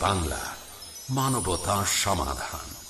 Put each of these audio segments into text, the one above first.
বাংলা মানবতা সমাধান।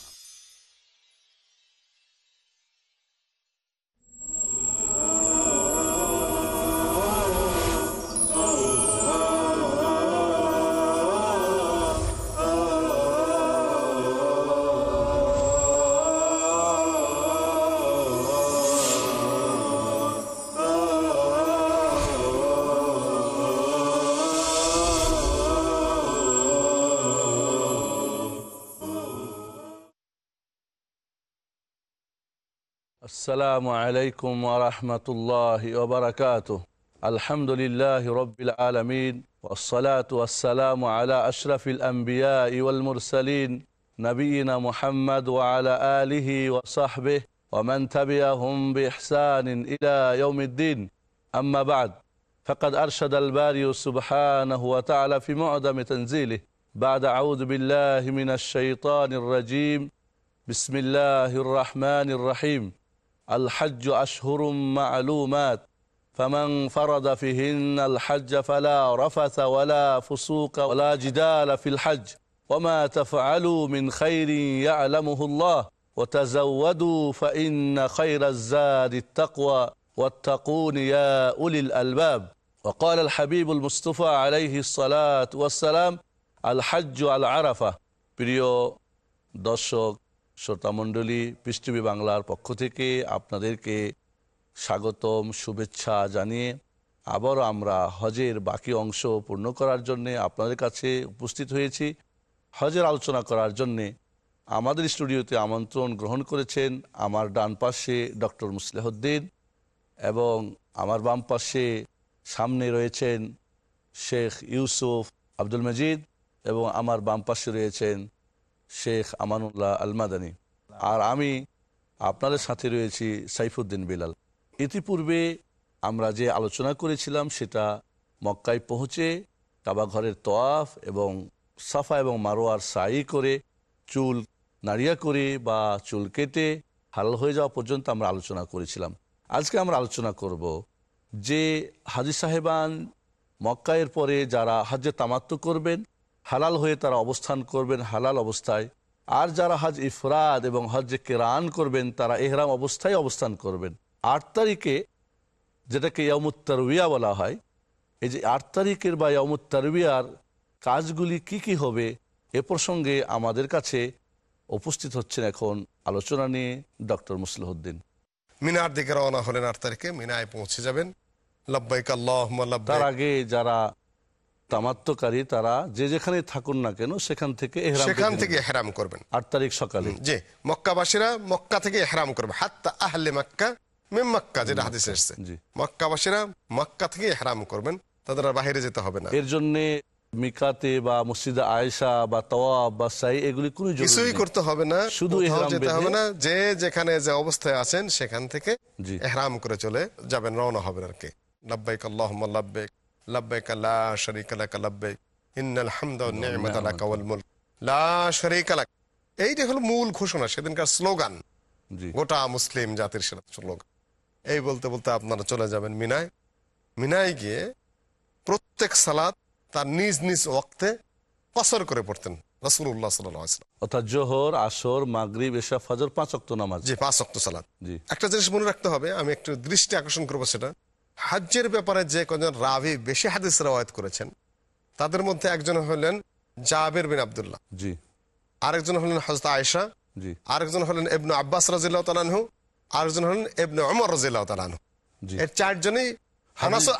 السلام عليكم ورحمة الله وبركاته. الحمد لله رب العالمين والصلاة والسلام على أشرف الأنبياء والمرسلين نبينا محمد وعلى آله وصحبه ومن تبعهم بإحسان إلى يوم الدين. أما بعد فقد أرشد الباري سبحانه وتعالى في معدم تنزيله. بعد أعوذ بالله من الشيطان الرجيم. بسم الله الرحمن الرحيم. الحج أشهر معلومات فمن فرض فيهن الحج فلا رفث ولا فسوق ولا جدال في الحج وما تفعلوا من خير يعلمه الله وتزودوا فإن خير الزاد التقوى واتقون يا أولي الألباب وقال الحبيب المصطفى عليه الصلاة والسلام الحج على عرفة প্রিয় দর্শক শ্রোতামণ্ডলী পৃষ্ঠবী বাংলার পক্ষ থেকে আপনাদেরকে স্বাগতম, শুভেচ্ছা জানিয়ে আবারও আমরা হজের বাকি অংশ পূর্ণ করার জন্যে আপনাদের কাছে উপস্থিত হয়েছি। হজের আলোচনা করার জন্যে আমাদের স্টুডিওতে আমন্ত্রণ গ্রহণ করেছেন আমার ডান পাশে ডক্টর মুসলেহদ্দিন এবং আমার বাম পাশে সামনে রয়েছেন শেখ ইউসুফ আব্দুল মজিদ এবং আমার বাম পাশে রয়েছেন শেখ আমানুল্লাহ আলমাদানি। আর আমি আপনাদের সাথে রয়েছি সাইফুদ্দিন বিলাল। ইতিপূর্বে আমরা যে আলোচনা করেছিলাম সেটা মক্কায় পৌঁছে কাবা ঘরের তোয়াফ এবং সাফা এবং মারোয়ার সাই করে চুল নাড়িয়া করে বা চুল কেটে হাল হয়ে যাওয়া পর্যন্ত আমরা আলোচনা করেছিলাম। আজকে আমরা আলোচনা করব যে হাজি সাহেবান মক্কায়ের পরে যারা হজ্জে তামাত্ম করবেন হালাল হয়ে তারা অবস্থান করবেন হালাল অবস্থায়। আর যারা হজ ইফরাদ এবং হজ্জে কেরান করবেন তারা এহরাম অবস্থায় অবস্থান করবেন। আট তারিখে যেটাকে ইয়ামুত্তারবিয়া বলা হয় এই যে আট তারিখের বা ইয়ামুত্তারবিয়ার কাজগুলি কি কি হবে এ প্রসঙ্গে আমাদের কাছে উপস্থিত হচ্ছেন এখন আলোচনা নিয়ে ডক্টর মুসলিহদ্দিন। মিনার দিকে রওনা হলেন আট তারিখে মিনায় পৌঁছে যাবেন। লব্বাইক। আল্লাহ তার আগে যারা তামাত্মকারী তারা যে যেখানে থাকুন না কেন সেখান থেকে সেখান থেকে হেরাম করবেন। আট তারিখ সকালে। জি মক্কাবাসীরা মক্কা থেকে হেরাম করবে। হাত্তা আহলে মক্কা মেম মক্কা যেটা হাদিস এসছে। মক্কাবাসীরা মক্কা থেকে হেরাম করবেন তাদের বাইরে যেতে হবে না। এর জন্য মিকাতে বা মসজিদে আয়েশা বা তওয়াব বা সাই এগুলি কোনো কিছুই করতে হবে না শুধু যেতে হবে না। যে যেখানে যে অবস্থায় আছেন সেখান থেকে। এহরাম করে চলে যাবেন রওনা হবেন আর কি। লাব্বাইক লাব্বাইক। লাব্বাইক লা শারীকা লাক ইন্নাল হামদা ওয়ান নি'মাতা লাক ওয়াল মুলক। লা শারীকা লাক। এইটা হলো মূল ঘোষণা সেদিনকার স্লোগান। গোটা মুসলিম জাতির স্লোগান। এই বলতে বলতে আপনারা চলে যাবেন মিনায়। মিনায় গিয়ে প্রত্যেক সালাত তার নিজ নিজ ওয়াক্তে কসর করে পড়তেন রাসূলুল্লাহ সাল্লাল্লাহু আলাইহি ওয়াসাল্লাম। অর্থাৎ জোহর আসর মাগরিব এশা ফজর পাঁচ অক্ত নামাজ। জি পাঁচ ওয়াক্ত সালাত। জি। একটা জিনিস মনে রাখতে হবে আমি একটু দৃষ্টি আকর্ষণ করব সেটা। হাজ্যের ব্যাপারে যে কজন রাভি বেশি হাদিস রওয়ায়ত করেছেন তাদের মধ্যে একজন হলেন জাবের বিন আব্দুল্লাহ। জি। আরেকজন হলেন হজরত আয়েশা। জি। আরেকজন হলেন এবনু আব্বাস রাজিল্লাহ তালানহু আরেকজন হলেন এবনু অমর রাজিল্লাহ তালানহু জি। এর চারজনই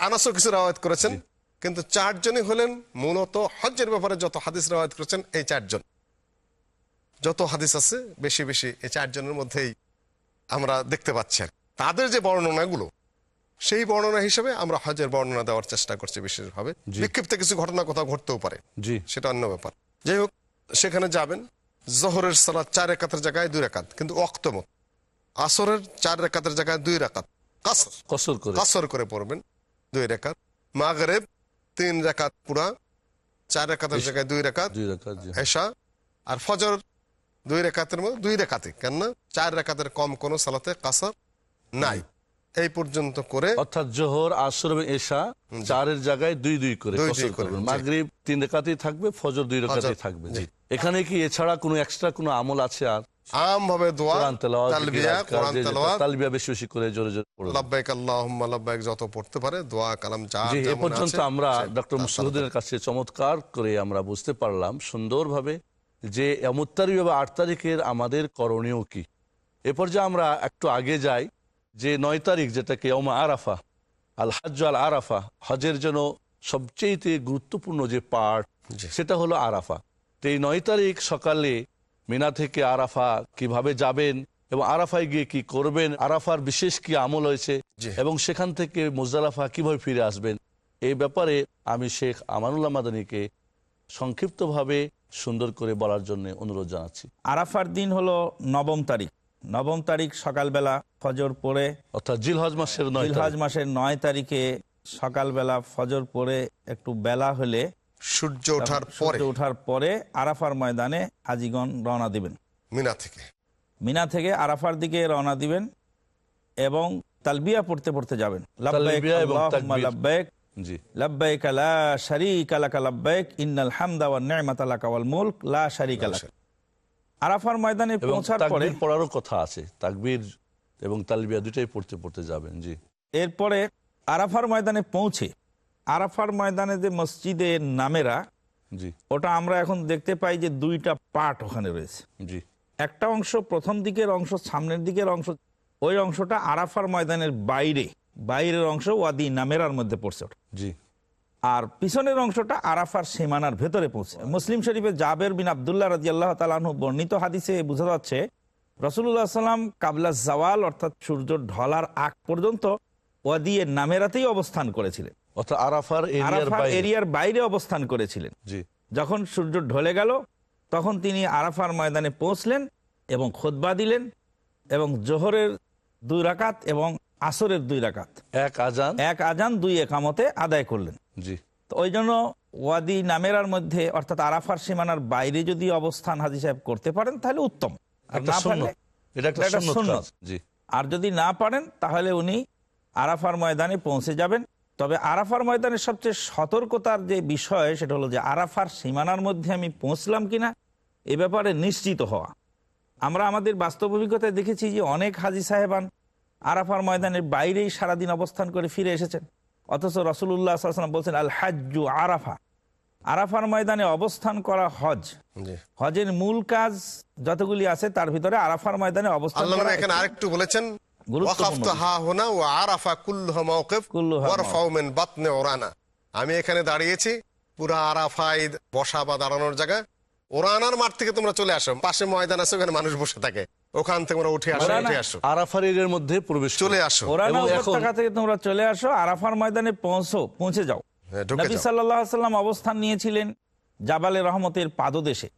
আনাসও কিছু রওয়ায়ত করেছেন কিন্তু চারজনই হলেন মূলত হজ্জের ব্যাপারে যত হাদিস রওয়ায়ত করেছেন এই চারজন। যত হাদিস আছে বেশি বেশি এই চারজনের মধ্যেই আমরা দেখতে পাচ্ছি। তাদের যে বর্ণনাগুলো সেই বর্ণনা হিসেবে আমরা হজের বর্ণনা দেওয়ার চেষ্টা করছি বিশেষভাবে। বিক্ষিপ্ত কিছু ঘটনা কোথাও ঘটতেও পারে। জি। সেটা অন্য ব্যাপার। যাই হোক সেখানে যাবেন। জহরের সালাদ চার রেখাতের জায়গায় দুই রেখাত কিন্তু অক্তমত আসরের চার রেখাতের জায়গায় দুই রেখাত। কাসর। কসর করে। কাসর করে পড়বেন দুই রেখাত। মাগরেব তিন রেখাত পুরা চার রেখাতের জায়গায় দুই রেখাত। দুই রাকাত জি। আর ফজর দুই রেখাতের মধ্যে দুই রেখাতে কেননা চার রেখাতের কম কোনো সালাতে কাসর নাই। এই পর্যন্ত করে অর্থাৎ জোহর আসর এবং এশা চারের জায়গায় দুই দুই করে। মাগরিব তিন রেখাতেই থাকবে ফজর দুই রেখাতেই থাকবে জি। এখানে কি এছাড়া কোনো এক্সট্রা কোনো আমল আছে আর? আম দোয়া তালবিয়া জিকির, আজকার, কোরআন যে যেটা তেলাওয়াত। তালবিয়া বেশি বেশি করে জোরে জোরে লাব্বাইক আল্লাহুম্মা লাব্বাইক যত পড়তে পারে দোয়া কালাম যা জি এ পর্যন্ত আমরা ডক্টর মুসলিউদ্দিনের কাছে চমৎকার করে আমরা বুঝতে পারলাম সুন্দরভাবে যে বা আট তারিখের আমাদের করণীয় কি। এ পর্যায়ে আমরা একটু আগে যাই যে নয় তারিখ যেটাকে ওমা আরাফা আল হাজ আল আরাফা হজের জন্য সবচেয়ে গুরুত্বপূর্ণ যে পার্ট। সেটা হলো আরাফা তো এই নয় তারিখ সকালে মিনা থেকে আরাফা কীভাবে যাবেন এবং আরাফায় গিয়ে কি করবেন আরাফার বিশেষ কি আমল হয়েছে। এবং সেখান থেকে মুজদালাফা কীভাবে ফিরে আসবেন এই ব্যাপারে আমি শেখ আমানুল্লাহ মাদানীকে সংক্ষিপ্তভাবে সুন্দর করে বলার জন্য অনুরোধ জানাচ্ছি আরাফার দিন হলো নবম তারিখ নবম তারিখ সকালবেলা ফজর পড়ে। অর্থাৎ জিলহজ মাসের নয় জিলহাজ তারিখ। মাসের নয় তারিখে সকালবেলা ফজর পড়ে একটু বেলা হলে সূর্য ওঠার পরে ওঠার পরে আরাফার ময়দানে হাজিগণ রওনা দিবেন। মিনা থেকে। মিনা থেকে আরাফার দিকে রওনা দিবেন এবং তালবিয়া পড়তে পড়তে যাবেন। তাকবীর। লাব্বাইক। লা শারীকা লাকা লাব্বাইক। ইন্নাল হামদা ওয়ান নি'মাতা লাকা ওয়াল মুলক। লা শারীকা লাক। আরাফার ময়দানে পৌঁছার পরে পড়ারও কথা আছে। তাকবীর এবং তালবিয়া দুটাই পড়তে পড়তে যাবেন জি। এরপরে আরাফার ময়দানে পৌঁছে আরাফার ময়দানে যে মসজিদে নামেরা জি। ওটা আমরা এখন দেখতে পাই যে দুইটা পার্ট ওখানে রয়েছে। জি। একটা অংশ প্রথম দিকের অংশ সামনের দিকের অংশ ওই অংশটা আরাফার ময়দানের বাইরে বাইরের অংশ ওয়াদি নামেরার মধ্যে পড়ছে ওটা। জি। আর পিছনের অংশটা আরাফার সীমানার ভেতরে পৌঁছে। মুসলিম শরীফে জাবের বিন আবদুল্লাহ রাজি আল্লাহ তালাহু বর্ণিত হাদিসে বোঝা যাচ্ছে রসুল্লাহ সাল্লাম কাবলা জাওয়াল অর্থাৎ সূর্য ঢলার আগ পর্যন্ত ওয়াদিয়ে নামেরাতেই অবস্থান করেছিলেন। অর্থাৎ আরাফার এরিয়ার বাইরে। অবস্থান করেছিলেন। যখন সূর্য ঢলে গেল তখন তিনি আরাফার ময়দানে পৌঁছলেন এবং খোদবা দিলেন এবং জোহরের দুই রাকাত এবং আসরের দুই রাকাত। এক আজান। এক আজান দুই একামতে আদায় করলেন। জি। তো ওই জন্য ওয়াদি নামেরার মধ্যে অর্থাৎ আরাফার সীমানার বাইরে যদি অবস্থান হাজি সাহেব করতে পারেন তাহলে উত্তম। আর যদি না পারেন তাহলে উনি আরাফার ময়দানে পৌঁছে যাবেন। তবে আরাফার ময়দানের সবচেয়ে সতর্কতার যে বিষয় সেটা হলো যে আরাফার সীমানার মধ্যে আমি পৌঁছলাম কিনা এ ব্যাপারে নিশ্চিত হওয়া। আমরা আমাদের বাস্তব অভিজ্ঞতায় দেখেছি যে অনেক হাজি সাহেবান আরাফার ময়দানের বাইরেই সারাদিন অবস্থান করে ফিরে এসেছেন। অথচ রসুল্লাহ সাল্লাম বলছেন আল হাজ্জু আরাফা। আরাফার ময়দানে অবস্থান করা হজ। হজের মূল কাজ যতগুলি আছে তার ভিতরে আরাফার ময়দানে অবস্থান এখানে আরেকটু বলেছেন মিন আমি এখানে দাঁড়িয়েছি পুরা আরাফায় বসা বা দাঁড়ানোর জায়গা ওরানার মাঠ থেকে তোমরা চলে আসো পাশে ময়দান আছে ওখানে মানুষ বসে থাকে। ওখান থেকে তোমরা উঠে আসো উঠে আসো। আরাফার এরিয়ার মধ্যে প্রবেশ চলে আসো। ওরানা উপত্যকা থেকে তোমরা চলে আসো আরাফার ময়দানে পৌঁছো পৌঁছে যাও। হ্যাঁ, নবী সাল্লাহ সাল্লাম অবস্থান নিয়েছিলেন জাবালে রহমতের পাদদেশে।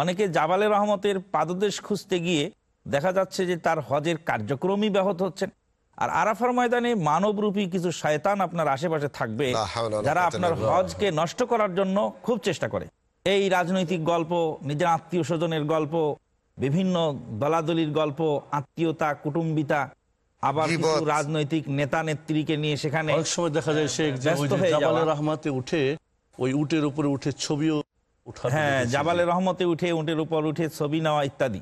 অনেকে জাবালে রহমতের পাদদেশ খুঁজতে গিয়ে দেখা যাচ্ছে যে তার হজের কার্যক্রমই ব্যাহত হচ্ছেন আর আরাফার ময়দানে মানবরূপী কিছু শয়তান আপনার আশেপাশে থাকবে যারা আপনার হজকে নষ্ট করার জন্য খুব চেষ্টা করে। এই রাজনৈতিক গল্প নিজের আত্মীয় স্বজনের গল্প বিভিন্ন দলাদলির গল্প আত্মীয়তা কুটুম্বিতা আবার রাজনৈতিক নেতা নেত্রীকে নিয়ে সেখানে অনেক সময় দেখা যায় শেখ যাওয়া। রহমাতে উঠে ওই উটের উপরে উঠে ছবিও হ্যাঁ দেখেছি। জাবালে রহমতে উঠে উটের উপর উঠে ছবি নেওয়া ইত্যাদি।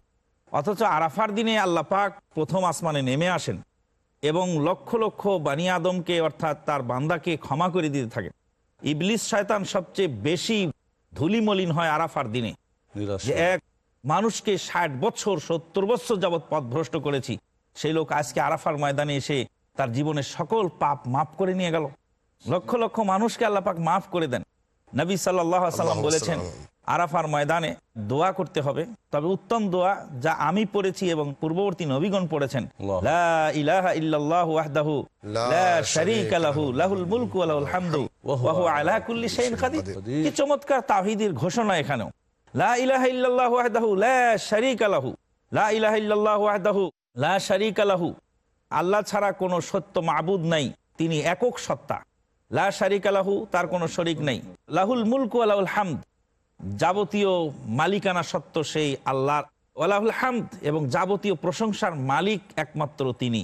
অথচ আরাফার দিনে আল্লাহ পাক প্রথম আসমানে নেমে আসেন এবং লক্ষ লক্ষ বানি আদমকে অর্থাৎ তার বান্দাকে ক্ষমা করে দিতে থাকেন। ইবলিস শয়তান সবচেয়ে বেশি ধুলিমলিন হয় আরাফার দিনে। এক মানুষকে ষাট বছর সত্তর বছর যাবৎ পথভ্রষ্ট করেছি। সেই লোক আজকে আরাফার ময়দানে এসে তার জীবনের সকল পাপ মাফ করে নিয়ে গেল। লক্ষ লক্ষ মানুষকে আল্লাহ পাক মাফ করে দেন। নবী সাল্লাহ সাল্লাম বলেছেন আরাফার ময়দানে দোয়া করতে হবে। তবে উত্তম দোয়া যা আমি পড়েছি এবং পূর্ববর্তী নবীগণ পড়েছেন। কি চমৎকার তাওহীদের ঘোষণা এখানেও। লা ইলাহা ইল্লাল্লাহু ওয়াহদাহু লা শারীকা লাহু। লা ইলাহা ইল্লাল্লাহু ওয়াহদাহু লা শারীকা লাহু। আল্লাহ ছাড়া কোনো সত্য মাবুদ নাই তিনি একক সত্তা। লা শারীকা লাহু তার কোনো শরিক নেই। লাহুল মুলকু ওয়া লাহুল হামদ যাবতীয় মালিকানা সত্য সেই আল্লাহর। ওয়ালাহুল হামদ এবং যাবতীয় প্রশংসার মালিক একমাত্র তিনি।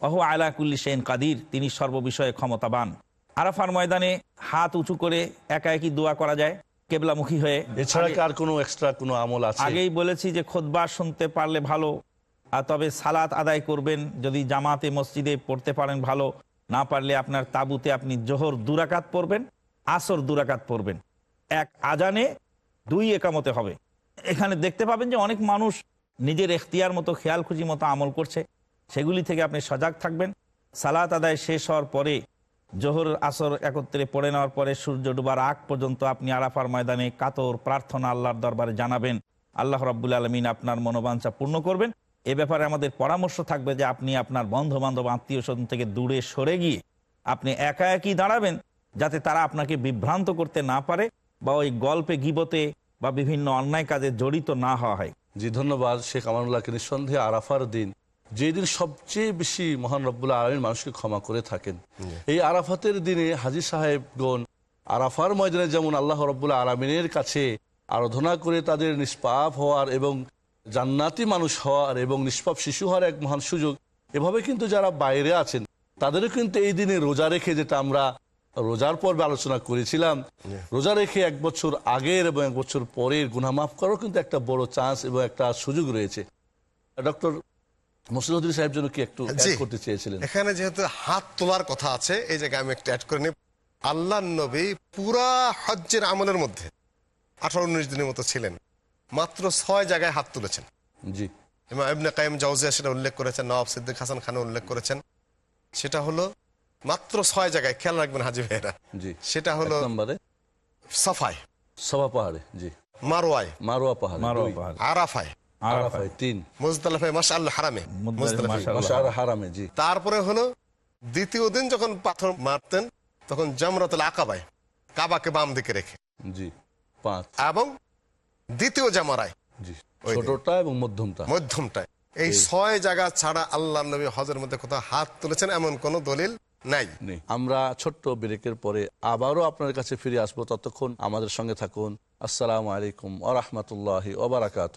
অহু আলাকুল্লি সেন কাদির তিনি সর্ববিষয়ে ক্ষমতাবান। আরাফার ময়দানে হাত উঁচু করে একা একই দোয়া করা যায়। কেবলামুখী হয়ে এছাড়া আর কোনো এক্সট্রা কোনো আমল আছে? আগেই বলেছি যে খোদবা শুনতে পারলে ভালো আর তবে সালাত আদায় করবেন। যদি জামাতে মসজিদে পড়তে পারেন ভালো না পারলে আপনার তাবুতে আপনি জোহর দুরাকাত পড়বেন আসর দুরাকাত পড়বেন। এক আজানে দুই একামতে হবে। এখানে দেখতে পাবেন যে অনেক মানুষ নিজের এখতিয়ার মতো খেয়াল খুশি মতো আমল করছে। সেগুলি থেকে আপনি সজাগ থাকবেন। সালাত আদায় শেষ হওয়ার পরে জোহর আসর একত্রে পড়ে নেওয়ার পরে সূর্য ডুবার আগ পর্যন্ত আপনি আরাফার ময়দানে কাতর প্রার্থনা আল্লাহর দরবারে জানাবেন। আল্লাহ রাব্বুল আলমিন আপনার মনোবাঞ্ছা পূর্ণ করবেন। এ ব্যাপারে আমাদের পরামর্শ থাকবে যে আপনি আপনার বন্ধু বান্ধব আত্মীয় স্বজন থেকে দূরে সরে গিয়ে আপনি একা একই দাঁড়াবেন যাতে তারা আপনাকে বিভ্রান্ত করতে না পারে বা ওই গল্পে, গিবতে বা বিভিন্ন অন্যায় কাজে জড়িত না হওয়া হয়। জি, ধন্যবাদ শেখ আমানুল্লাহকে। নিঃসন্দেহে আরাফার দিন যেদিন সবচেয়ে বেশি মহান রব্বুল্লাহ আলমীর মানুষকে ক্ষমা করে থাকেন। এই আরাফাতের দিনে হাজি সাহেবগণ আরাফার ময়দানে যেমন আল্লাহ রব্বুল্লাহ আলমিনের কাছে আরাধনা করে তাদের নিষ্পাপ হওয়ার এবং জান্নাতি মানুষ হওয়ার এবং নিষ্পাপ শিশু হওয়ার এক মহান সুযোগ এভাবে কিন্তু যারা বাইরে আছেন তাদেরও কিন্তু এই দিনে রোজা রেখে যেটা আমরা রোজার পর্বে আলোচনা করেছিলাম রোজা রেখে এক বছর আগের এবং এক বছর পরের গুনা মাফ করারও কিন্তু একটা বড় চান্স এবং একটা সুযোগ রয়েছে। ডক্টর মসিদুদ্দিন সাহেব জন্য কি একটু করতে চেয়েছিলেন? এখানে যেহেতু হাত তোলার কথা আছে এই জায়গায় আমি একটু অ্যাড করে নিই। আল্লাহ নবী পুরা হজ্জের আমলের মধ্যে আঠারো উনিশ দিনের মতো ছিলেন। মাত্র ছয় জায়গায় হাত তুলেছেন। জি। ইমাম ইবনে কাইম জাউজিয়া সেটা উল্লেখ করেছেন নওয়াব সিদ্দিক হাসান খান উল্লেখ করেছেন। সেটা হলো মাত্র ছয় জায়গায় খেয়াল রাখবেন হাজি ভাইয়েরা। জি। সেটা হলো নম্বরে? সাফায়। সভা পাহাড়ে জি। মারোয়ায় মারোয়া। পাহাড়। আরাফায়। আরাফায়। তিন। মুজদালাফায় মাসা আল্লাহ হারামে। মুজদালিফা, মুজদালিফায়। মাশাআল্লাহ। মাশাআর হারামে। জি। তারপরে হলো দ্বিতীয় দিন যখন পাথর মারতেন তখন জামরাতুল আকাবায় কাবাকে বাম দিকে রেখে। জি পাঁচ। এবং দ্বিতীয় জামারায় জি ছোটটা এবং মধ্যমটা। মধ্যমটায়। এই ছয় জায়গা ছাড়া আল্লাহ নবী হজের মধ্যে কোথাও হাত তুলেছেন এমন কোন দলিল নাই। আমরা ছোট্ট ব্রেকের পরে আবারও আপনার কাছে ফিরে আসব। ততক্ষণ আমাদের সঙ্গে থাকুন। আসসালামু আলাইকুম আ রহমতুল্লাহ ওবরাকাত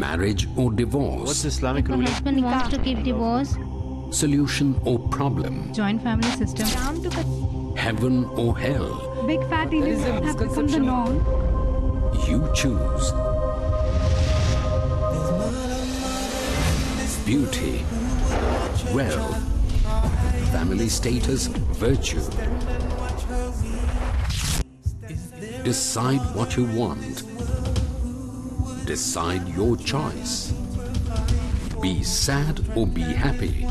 Marriage or divorce, What's Islamic The ruling? husband wants to give divorce. solution or problem, joint family system. heaven or hell. Big fat elites have become the norm. You choose. Beauty, wealth, family status, virtue. Decide what you want. Decide your choice. Be sad or be happy.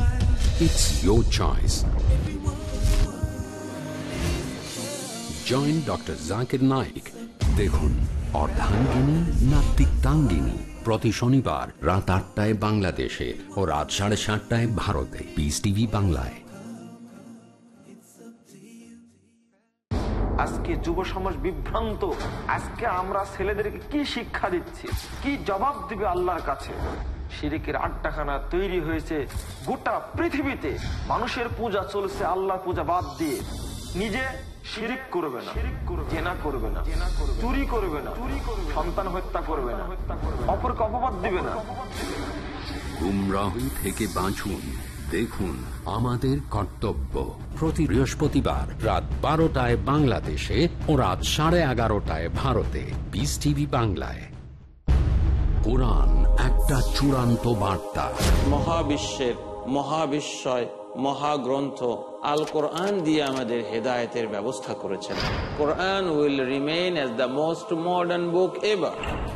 It's your choice. Join doctor Zakir Naik দেখুন, অর্ধাঙ্গিনী না তিক্তাঙ্গিনী প্রতি শনিবার রাত আটটায় বাংলাদেশে ও রাত সাড়ে সাতটায় ভারতে পিস টিভি বাংলায় আজকে যুব সমাজ বিভ্রান্ত। আজকে আমরা ছেলেদেরকে কি শিক্ষা দিচ্ছি? কি জবাব দিবে আল্লাহর কাছে? শিরিকের আড্ডাখানা তৈরি হয়েছে গোটা পৃথিবীতে। মানুষের পূজা চলছে আল্লাহর পূজা বাদ দিয়ে। নিজে শিরিক করবে না জেনা করবে না চুরি করবে না সন্তান হত্যা করবে না অপরকে অপবাদ দিবে না। গুমরাহি থেকে বাঁচুন। দেখুন আমাদের কর্তব্য। প্রতি বৃহস্পতিবার রাত বারোটায় বাংলাদেশে ও রাত সাড়ে এগারোটায় ভারতে। পিস টিভি বাংলায়। কোরআন একটা চূড়ান্ত বার্তা। মহাবিশ্বের, মহাবিশ্বয়, মহাগ্রন্থ আল কোরআন দিয়ে আমাদের হেদায়েতের ব্যবস্থা করেছেন। Quran will remain as the most modern book ever.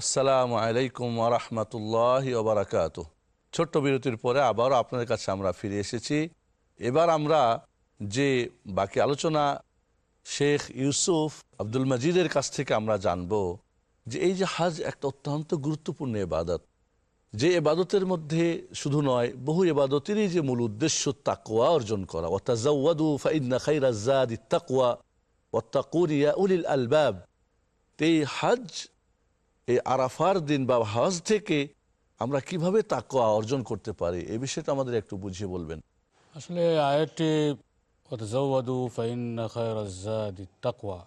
আসসালামু আলাইকুম ওরহমতুল্লাহ ওবরাকাত ছোট্ট বিরতির পরে আবারও আপনাদের কাছে আমরা ফিরে এসেছি। এবার আমরা যে বাকি আলোচনা শেখ ইউসুফ আব্দুল মজিদের কাছ থেকে আমরা জানব যে এই যে হাজ একটা অত্যন্ত গুরুত্বপূর্ণ এবাদত। যে এবাদতের মধ্যে শুধু নয়, বহু এবাদতেরই যে মূল উদ্দেশ্য তাকুয়া অর্জন করা। ওয়াতাজাওয়াদু ফাইন্না খাইরা জাদি তাকুয়া ওয়াত্তাকুরিয়া উলিল আলবাব। এই হাজ এই আরাফার দিন বা হজ থেকে আমরা কীভাবে তাকুয়া অর্জন করতে পারি এই বিষয়টা আমাদের একটু বুঝিয়ে বলবেন। আসলে তাকওয়া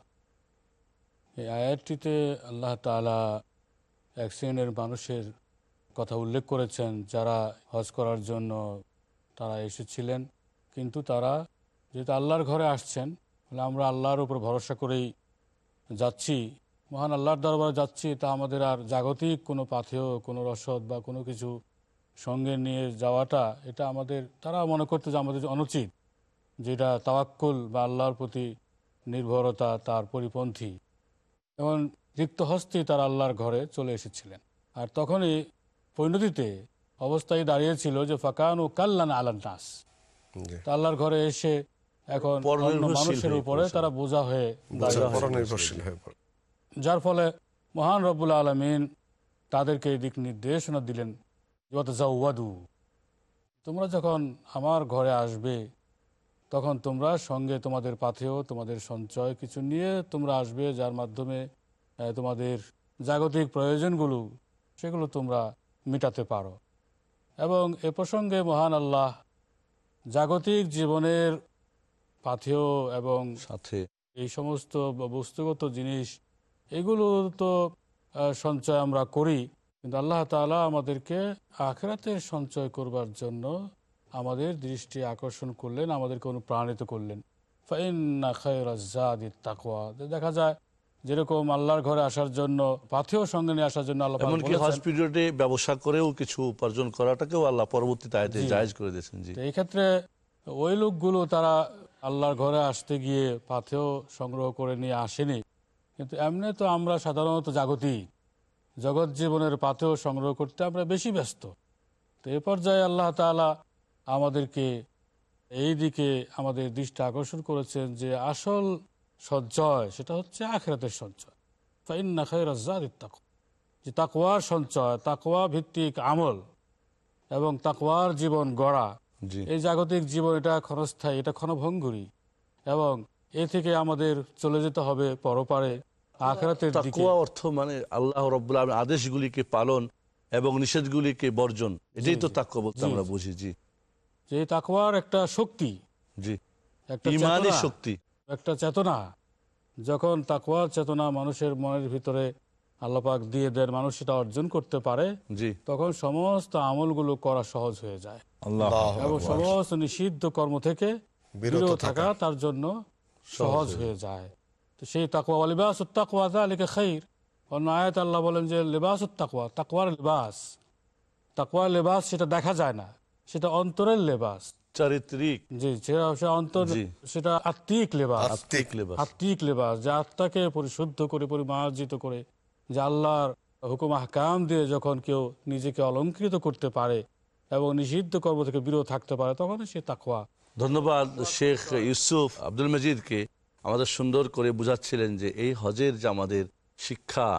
এই আয়াতটিতে আল্লাহ তাআলা এক শ্রেণির মানুষের কথা উল্লেখ করেছেন, যারা হজ করার জন্য তারা এসেছিলেন, কিন্তু তারা যেহেতু আল্লাহর ঘরে আসছেন আমরা আল্লাহর উপর ভরসা করেই যাচ্ছি। মহান আল্লাহর দরবারে যাচ্ছি তা আমাদের আর জাগতিক কোনো পাথেয় কোনো রসদ বা কোনো কিছু সঙ্গে নিয়ে যাওয়াটা এটা আমাদের তারা মনে করতে যে আমাদের অনুচিত যেটা তাওয়াক্কুল বা আল্লাহর প্রতি নির্ভরতা তার পরিপন্থী। এবং রিক্ত হস্তে তারা আল্লাহর ঘরে চলে এসেছিলেন। আর তখনই পরিণতিতে অবস্থায় দাঁড়িয়েছিল যে ফাকান ও কাল্লান আলান নাস। তা আল্লাহর ঘরে এসে এখন মানুষের উপরে তারা বোঝা হয়ে দাঁড়িয়ে যার ফলে মহান রব্বুল আলমিন তাদেরকে এই দিক নির্দেশনা দিলেন ওয়াদু তোমরা যখন আমার ঘরে আসবে তখন তোমরা সঙ্গে তোমাদের পাথেও তোমাদের সঞ্চয় কিছু নিয়ে তোমরা আসবে যার মাধ্যমে তোমাদের জাগতিক প্রয়োজনগুলো সেগুলো তোমরা মেটাতে পারো। এবং এ প্রসঙ্গে মহান আল্লাহ জাগতিক জীবনের পাথেয় এবং সাথে এই সমস্ত বস্তুগত জিনিস এগুলো তো সঞ্চয় আমরা করি কিন্তু আল্লাহ তাআলা আমাদেরকে আখরাতের সঞ্চয় করবার জন্য আমাদের দৃষ্টি আকর্ষণ করলেন আমাদেরকে অনুপ্রাণিত করলেন। ফাইন্না দেখা যায় যেরকম আল্লাহর ঘরে আসার জন্য পাথেও সঙ্গে নিয়ে আসার জন্য আল্লাহ এমনকি হজ ব্যবসা করেও কিছু উপার্জন করাটাকেও আল্লাহ পরবর্তীতে আয়তে। করে দিয়েছেন জি। এই ক্ষেত্রে ওই লোকগুলো তারা আল্লাহর ঘরে আসতে গিয়ে পাথেও সংগ্রহ করে নিয়ে আসেনি। কিন্তু এমনি তো আমরা সাধারণত জাগতিক। জগৎ জীবনের পাথেও সংগ্রহ করতে আমরা বেশি ব্যস্ত। তো এ পর্যায়ে আল্লাহ তাআলা আমাদেরকে এই দিকে আমাদের দৃষ্টি আকর্ষণ করেছেন যে আসল সঞ্চয় সেটা হচ্ছে আখেরাতের সঞ্চয়। ফাইন্না জাদিত তাকওয়া যে তাকওয়ার সঞ্চয় তাকওয়া ভিত্তিক আমল এবং তাকওয়ার জীবন গড়া। এই জাগতিক জীবন এটা ক্ষণস্থায়ী এটা ক্ষণভঙ্গুরী এবং এ থেকে আমাদের চলে যেতে হবে পরপারে। আখরাতের অর্থ মানে আল্লাহ রব্বুল আদেশগুলিকে পালন এবং নিষেধগুলিকে বর্জন। এটাই তো বলতে আমরা বুঝি জি। যে তাকওয়ার একটা শক্তি জি। একটা শক্তি। একটা চেতনা যখন তাকওয়ার চেতনা মানুষের মনের ভিতরে আল্লাপাক দিয়ে দেন মানুষ সেটা অর্জন করতে পারে জি। তখন সমস্ত আমলগুলো করা সহজ হয়ে যায়। এবং সমস্ত নিষিদ্ধ কর্ম থেকে বিরত। থাকা তার জন্য সহজ হয়ে যায়। তো সেই তাকুয়া লিবাস তাকুয়া লিখে খাইর। অন্য আয়াত আল্লাহ বলেন যে লেবাস তাকুয়া তাকুয়ার লেবাস। তাকুয়ার লেবাস সেটা দেখা যায় না সেটা অন্তরের লেবাস। চারিত্রিক। জি সেটা অন্তর সেটা আত্মিক লেবাস। আত্মিক লেবাস। আত্মিক লেবাস যে আত্মাকে পরিশুদ্ধ করে পরিমার্জিত করে যে আল্লাহর হুকুম আহকাম দিয়ে যখন কেউ নিজেকে অলঙ্কৃত করতে পারে এবং নিষিদ্ধ কর্ম থেকে বিরত থাকতে পারে তখন সে তাকুয়া ধন্যবাদ শেখ ইউসুফ আব্দুল মজিদকে। আমাদের সুন্দর করে বুঝাচ্ছিলেন যে এই হজের যে আমাদের শিক্ষা,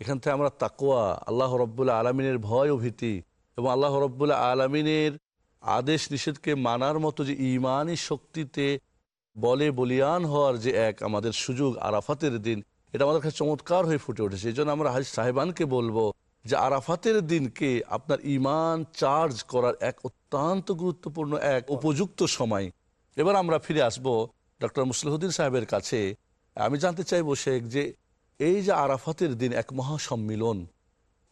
এখান থেকে আমরা তাকোয়া আল্লাহ রব্বুল্লাহ আলমিনের ভয় ও ভীতি এবং আল্লাহ রব্বুল্লাহ আলমিনের আদেশ নিষেধকে মানার মতো যে ইমানি শক্তিতে বলে বলিয়ান হওয়ার যে এক আমাদের সুযোগ আরাফাতের দিন, এটা আমাদের কাছে চমৎকার হয়ে ফুটে উঠেছে। এই জন্য আমরা হাজ সাহেবানকে বলব যে আরাফাতের দিনকে আপনার ইমান চার্জ করার এক অত্যন্ত গুরুত্বপূর্ণ এক উপযুক্ত সময়। এবার আমরা ফিরে আসব ডক্টর মুসলিহুদ্দিন সাহেবের কাছে আমি জানতে চাইব, শেখ, যে এই যে আরাফাতের দিন এক মহা সম্মিলন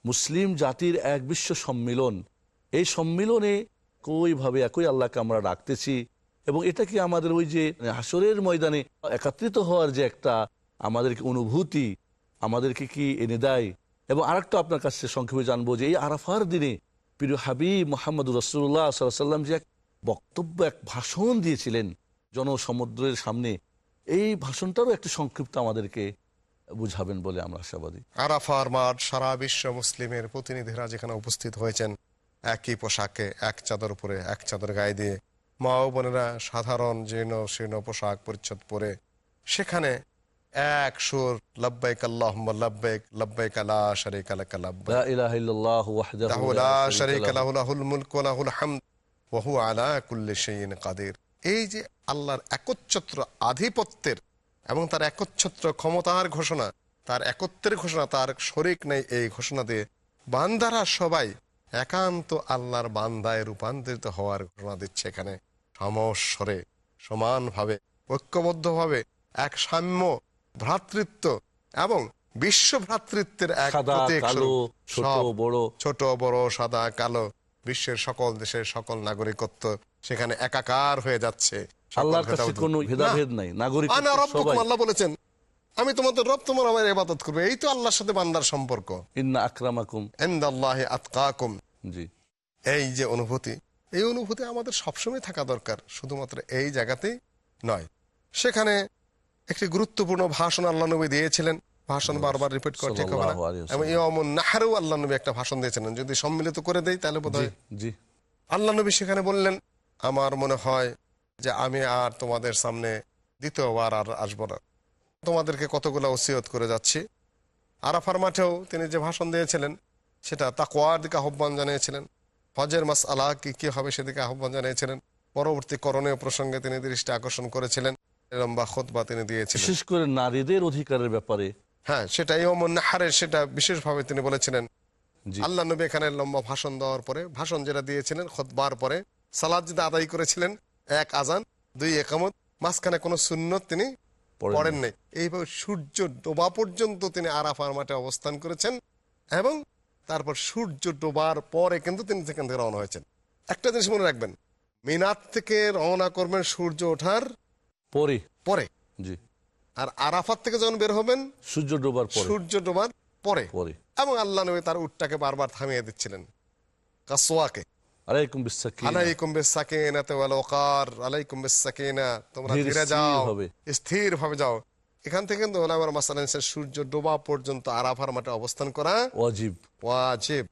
মুসলিম জাতির এক বিশ্ব সম্মিলন, এই সম্মিলনে কইভাবে একই আল্লাহকে আমরা ডাকতেছি এবং এটা কি আমাদের ওই যে হাসরের ময়দানে একত্রিত হওয়ার যে একটা আমাদেরকে অনুভূতি, আমাদেরকে কি এনে দেয়? এবং আরেকটা আপনার কাছে সংক্ষেপে জানব যে এই আরাফার দিনে প্রিয় হাবিব মোহাম্মদ রসুল্লাহ সাল্লাম যে এক বক্তব্য, এক ভাষণ দিয়েছিলেন জনসমুদ্রের সামনে এই ভাষণটারও একটু সংক্ষিপ্ত আমাদেরকে বুঝাবেন বলে আমরা আশাবাদী। আরাফার মাঠ সারা বিশ্ব মুসলিমের প্রতিনিধিরা যেখানে উপস্থিত হয়েছেন একই পোশাকে এক চাদর উপরে এক চাদর গায়ে দিয়ে। মা ও বোনেরা সাধারণ জীর্ণ শীর্ণ পোশাক পরিচ্ছদ পরে সেখানে এক সুর লব্বাইক আল্লাহ লব্বাইক লব্বাইক আলা শারিক আলাকা লাব্বাইক। লা ইলাহা ইল্লাল্লাহ ওয়াহদাহু লা লা শারীকা শারীকা লাহু। লাহু লাহুল মুলকু ওয়া লাহুল হামদ ওয়া হুয়া আলা কুল্লি শাইইন কাদির। এই যে আল্লাহর একচ্ছত্র আধিপত্যের এবং তার একচ্ছত্র ক্ষমতার ঘোষণা তার একত্বের ঘোষণা তার শরিক নেই এই ঘোষণা দিয়ে বান্দারা সবাই একান্ত আল্লাহর বান্দায় রূপান্তরিত হওয়ার ঘোষণা দিচ্ছে এখানে সমস্বরে সমানভাবে ঐক্যবদ্ধভাবে এক সাম্য ভ্রাতৃত্ব এবং বিশ্ব ভ্রাতৃত্বের এক কালো, সব বড়। ছোট বড় সাদা কালো বিশ্বের সকল দেশের সকল নাগরিকত্ব সেখানে একাকার হয়ে যাচ্ছে। আল্লাহর কাছে কোনো ভেদাভেদ নাই নাগরিক আনা রব্বুকুম, সবাই। আল্লাহ বলেছেন আমি তোমাদের রব তোমার আমার ইবাদত করবে। এই তো আল্লাহর সাথে বান্দার সম্পর্ক। ইন্না আকরামাকুম। ইনদাল্লাহি আতকাকুম। জি। এই যে অনুভূতি এই অনুভূতি আমাদের সবসময় থাকা দরকার শুধুমাত্র এই জায়গাতেই নয়। সেখানে একটি গুরুত্বপূর্ণ ভাষণ আল্লাহ নবী দিয়েছিলেন। ভাষণ বারবার রিপিট করে ঠিক হবে না। এবং ইয়মুন নাহারেও আল্লাহ নবী একটা ভাষণ দিয়েছিলেন। যদি সম্মিলিত করে দেই তাহলে বোধ জি। আল্লাহ নবী সেখানে বললেন আমার মনে হয় যে আমি আর তোমাদের সামনে দ্বিতীয়বার আর আসব না। তোমাদেরকে কতগুলো ওসিয়ত করে যাচ্ছি। আরাফার মাঠেও তিনি যে ভাষণ দিয়েছিলেন সেটা তাকওয়ার দিকে আহ্বান জানিয়েছিলেন। হজের মাস আলা কি কি হবে সেদিকে আহ্বান জানিয়েছিলেন। পরবর্তী করণীয় প্রসঙ্গে তিনি দৃষ্টি আকর্ষণ করেছিলেন। লম্বা খোদবা তিনি দিয়েছিলেন। বিশেষ করে নারীদের অধিকারের ব্যাপারে। হ্যাঁ সেটাই ওমন নাহারের সেটা বিশেষভাবে তিনি বলেছিলেন। আল্লাহ নবী এখানে লম্বা ভাষণ দেওয়ার পরে ভাষণ যেটা দিয়েছিলেন খোদবার পরে সালাদ যেটা আদায় করেছিলেন এক আজান দুই একামত মাঝখানে কোনো সুন্নত তিনি পড়েন নাই এইভাবে সূর্য ডোবা পর্যন্ত তিনি আরাফার মাঠে অবস্থান করেছেন এবং তারপর সূর্য ডোবার পরে কিন্তু তিনি সেখান থেকে রওনা হয়েছেন। একটা জিনিস মনে রাখবেন মিনার থেকে রওনা করবেন সূর্য ওঠার পরে। পরে। জি। আর আরাফাত থেকে যখন বের হবেন সূর্য ডোবার পরে। সূর্য ডোবার পরে। পরে। এবং আল্লাহ নবী তার উটটাকে বারবার থামিয়ে দিচ্ছিলেন কাসোয়াকে আলাইকুম বিসাকিনা আলাইকুম বিসাকিনাতে ওয়াল ওয়াকার আলাইকুম বিসাকিনা তোমরা ধীরে যাও। স্থির ভাবে যাও। এখান থেকে কিন্তু ওলামার মাসালান সূর্য ডোবা পর্যন্ত আরাফার মাঠে অবস্থান করা ওয়াজিব। ওয়াজিব।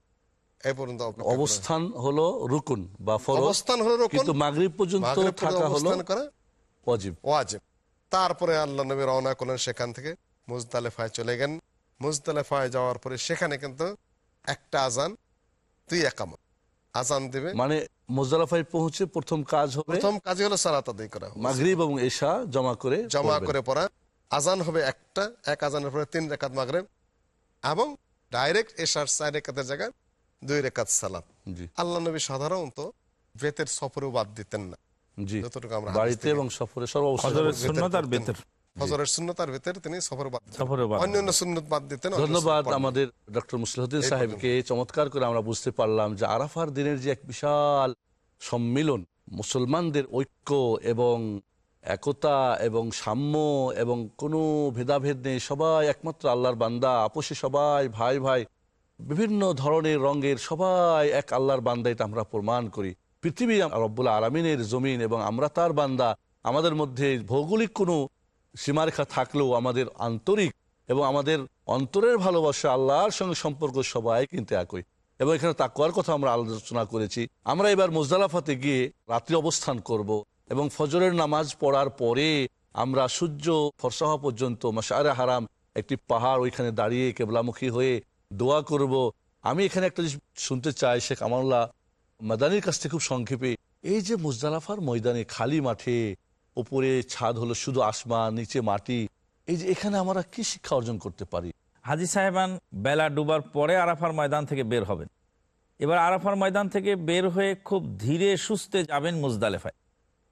এই পর্যন্ত অবস্থান হলো রুকুন বা ফরজ অবস্থান হলো রুকুন। কিন্তু মাগরিব পর্যন্ত থাকা হলো করা ওয়াজিব। ওয়াজিব। তারপরে আল্লাহ নবী রওনা করলেন সেখান থেকে মুজদালেফায় চলে গেলেন। মুজদালেফায় যাওয়ার পরে সেখানে কিন্তু একটা আজান দুই একামত। আজান দিবে। মানে মোজালাফায় পৌঁছে প্রথম কাজ হবে প্রথম কাজই হলো সালাত আদায় করা। মাগরিব এবং এশা জমা করে জমা করে পড়া। আজান হবে একটা এক আজানের পরে তিন রেখাত মাগরেব এবং ডাইরেক্ট এশার চার রেখাতের জায়গায় দুই রেখাত সালাত। জি। আল্লাহ নবী সাধারণত বেতের সফরেও বাদ দিতেন না। জি। যতটুকু আমরা বাড়িতে এবং সফরে হজরের সুন্নত আর বেতের। ফজরের শূন্যতার ভিতরে তিনি সফরে বাদ অন্যান্য সুন্নত বাদ দিতেন ধন্যবাদ আমাদের ডক্টর মুসলিহদ্দিন সাহেবকে চমৎকার করে আমরা বুঝতে পারলাম যে আরাফার দিনের যে এক বিশাল সম্মিলন মুসলমানদের ঐক্য এবং একতা এবং সাম্য এবং কোনো ভেদাভেদ নেই সবাই একমাত্র আল্লাহর বান্দা আপোষে সবাই ভাই ভাই বিভিন্ন ধরনের রঙের সবাই এক আল্লাহর বান্দা এটা আমরা প্রমাণ করি। পৃথিবী রব্বুল আলমিনের জমিন এবং আমরা তার বান্দা আমাদের মধ্যে ভৌগোলিক কোনো সীমারেখা থাকলেও আমাদের আন্তরিক এবং আমাদের অন্তরের ভালোবাসা আল্লাহর সঙ্গে সম্পর্ক সবাই কিন্তু একই। এবং এখানে তাকুয়ার কথা আমরা আলোচনা করেছি। আমরা এবার মোজদালাফাতে গিয়ে রাত্রি অবস্থান করব এবং ফজরের নামাজ পড়ার পরে আমরা সূর্য ফর্সা হওয়া পর্যন্ত মাসারে হারাম একটি পাহাড় ওইখানে দাঁড়িয়ে কেবলামুখী হয়ে দোয়া করব। আমি এখানে একটা জিনিস শুনতে চাই, শেখ আমানুল্লাহ মাদানির কাছ থেকে খুব সংক্ষেপে। এই যে মুজদালাফার ময়দানে খালি মাঠে উপরে ছাদ হলো শুধু আসমান নিচে মাটি। এই যে এখানে আমরা কি শিক্ষা অর্জন করতে পারি? হাজি সাহেবান বেলা ডুবার পরে আরাফার ময়দান থেকে বের হবেন। এবার আরাফার ময়দান থেকে বের হয়ে খুব ধীরে সুস্থে যাবেন মুজদালেফায়।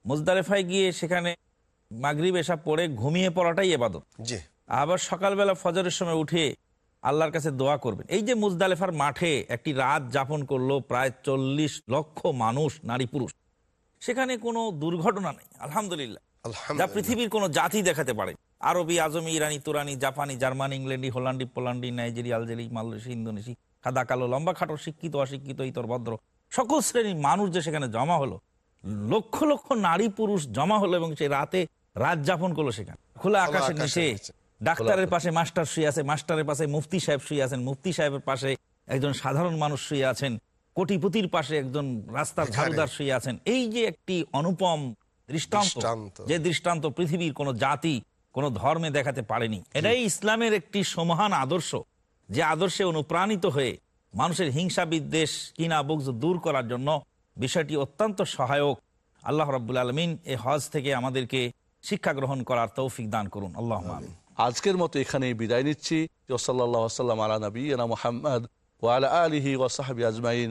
মুজদালেফায় গিয়ে সেখানে মাগরিব এসা পড়ে ঘুমিয়ে পড়াটাই এবাদত। জি। আবার সকালবেলা ফজরের সময় উঠে আল্লাহর কাছে দোয়া করবেন। এই যে মুজদালেফার মাঠে একটি রাত যাপন করল প্রায় চল্লিশ লক্ষ মানুষ নারী পুরুষ। সেখানে কোনো দুর্ঘটনা নেই আলহামদুলিল্লাহ। যা পৃথিবীর কোনো জাতি দেখাতে পারে। আরবি আজমি ইরানি তুরানি জাপানি জার্মানি ইংল্যান্ডি হোল্যান্ডি পোল্যান্ডি নাইজেরিয়া আলজেরি মালয়েশিয়া ইন্দোনেশি সাদা কালো লম্বা খাটো শিক্ষিত অশিক্ষিত ইতর ভদ্র সকল শ্রেণির মানুষ যে সেখানে জমা হলো লক্ষ লক্ষ নারী পুরুষ জমা হলো এবং সে রাতে রাত যাপন করল সেখানে। খোলা আকাশের নিচে ডাক্তারের পাশে মাস্টার শুয়ে আছে মাস্টারের পাশে মুফতি সাহেব শুয়ে আছেন মুফতি সাহেবের পাশে একজন সাধারণ মানুষ শুয়ে আছেন কোটিপতির পাশে একজন রাস্তার ঝাড়ুদার শুয়ে আছেন। এই যে একটি অনুপম দৃষ্টান্ত। যে দৃষ্টান্ত পৃথিবীর কোন জাতি কোন ধর্মে দেখাতে পারেনি এটাই ইসলামের একটি সমাহান আদর্শ যে আদর্শে অনুপ্রাণিত হয়ে মানুষের হিংসা বিদ্বেষ কিনা বুকজ দূর করার জন্য বিষয়টি অত্যন্ত সহায়ক। আল্লাহ রাব্বুল আলমিন এই হজ থেকে আমাদেরকে শিক্ষা গ্রহণ করার তৌফিক দান করুন। আল্লাহ আজকের মতো এখানে বিদায় নিচ্ছি। সাল্লাম আলা নবীনা মোহাম্মদ ওয়ালা আলিহি ওসাহাবি আজমাইন।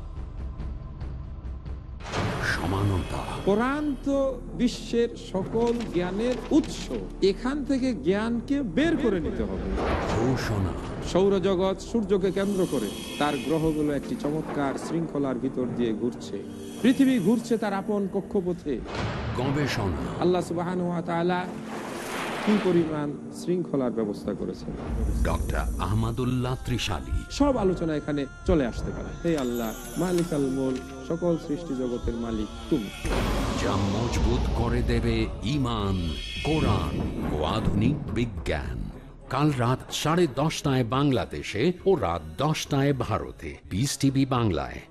সমানতা। কোরআন তো বিশ্বের সকল জ্ঞানের উৎস। এখান থেকে জ্ঞানকে বের করে নিতে হবে। ঘোষণা। সৌরজগৎ সূর্যকে কেন্দ্র করে তার গ্রহগুলো একটি চমৎকার শৃঙ্খলার ভিতর দিয়ে ঘুরছে। পৃথিবী ঘুরছে তার আপন কক্ষপথে। গবেষণা। আল্লাহ সুবাহ কি পরিমাণ শৃঙ্খলার ব্যবস্থা করেছেন। ডক্টর আহমদুল্লাহ ত্রিশালী। সব আলোচনা এখানে চলে আসতে পারে। হে আল্লাহ মালিক আল মোল সকল সৃষ্টি জগতের মালিক তুমি। যা মজবুত করে দেবে ইমান কোরআন ও আধুনিক বিজ্ঞান। কাল রাত সাড়ে দশটায় বাংলাদেশে ও রাত দশটায় ভারতে। পিস টিভি বাংলায়।